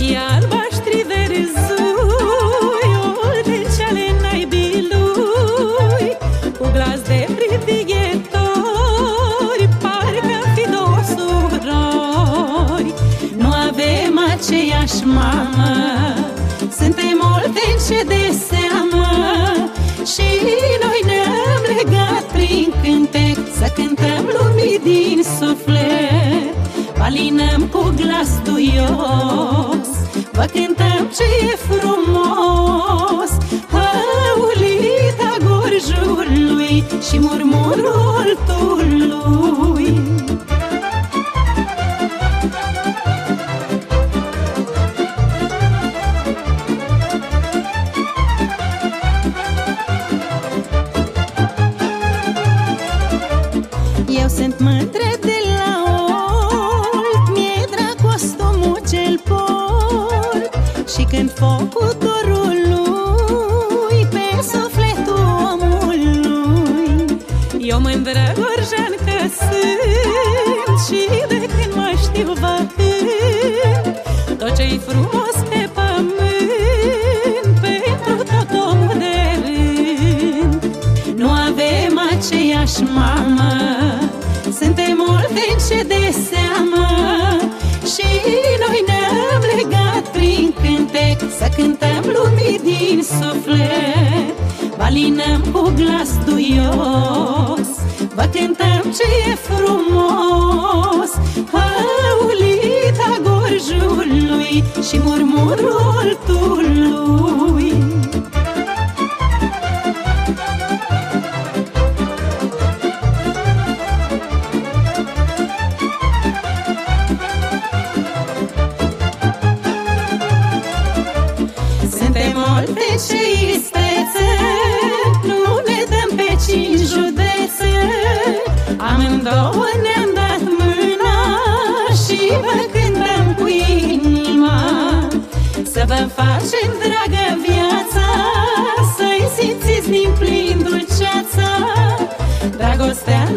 Ochii albaștri verzuiul De ceale naibilui Cu glas de privighetori Parcă fi două surori. Nu avem aceeași mamă Suntem olteni de seamă. Și noi ne-am legat prin cântec Să cântăm lumii din suflet. Balinăm cu glas duios Vă cântăm ce e frumos. Hăulita gorjului Și murmurul tului Și când focul dorului Pe sufletul omului. Eu mândră gorjan că sunt Și de când mă știu vă cânt Tot ce-i frumos pe pământ Pentru tot omul de rând. Nu avem aceeași mamă Suntem olteni de seamă din suflet. Balinăm cu glas duios. Vă cântăm ce e frumos. Hăulita gorjului Și murmurul tului să facem, dragă viața Să-i simțiți din plin dulceața. Dragostea